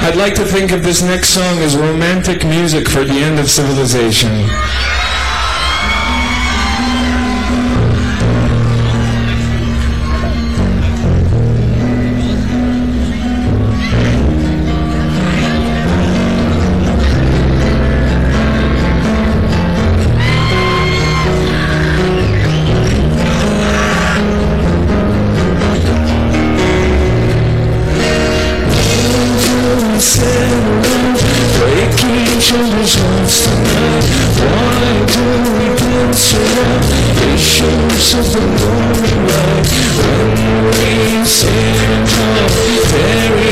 I'd like to think of this next song as romantic music for the end of civilization. Other's hearts tonight Why do we dance around issues of the morning light When we sit and talk,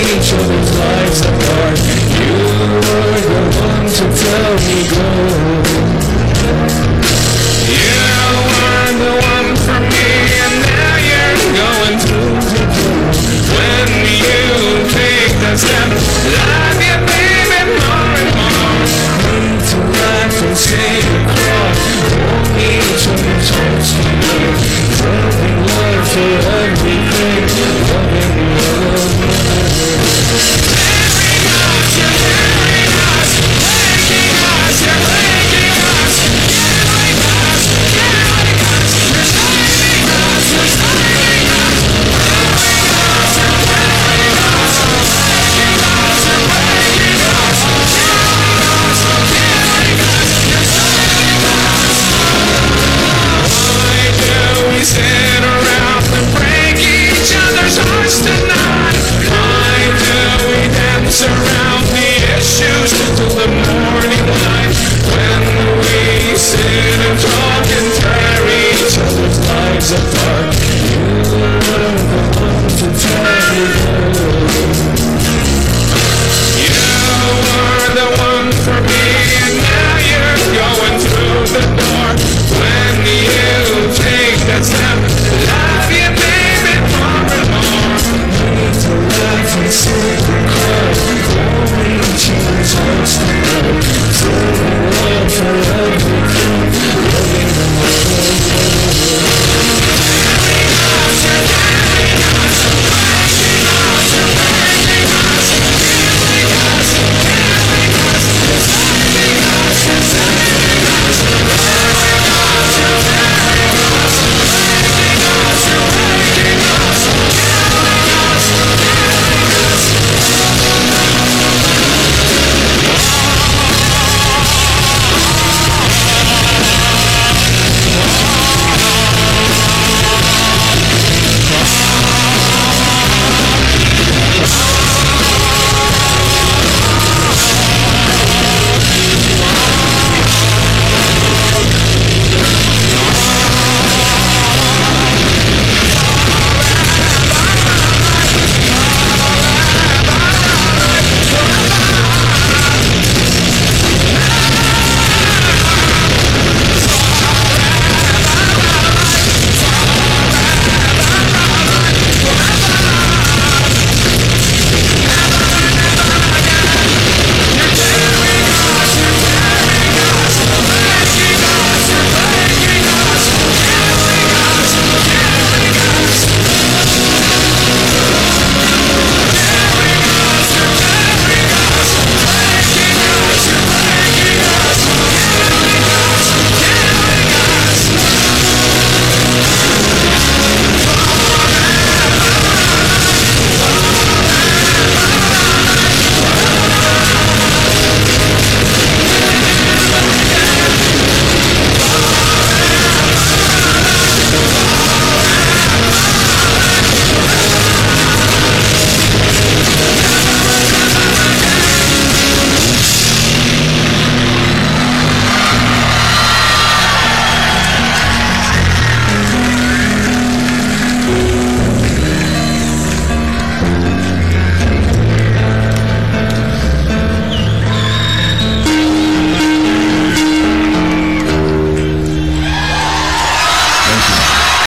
change surround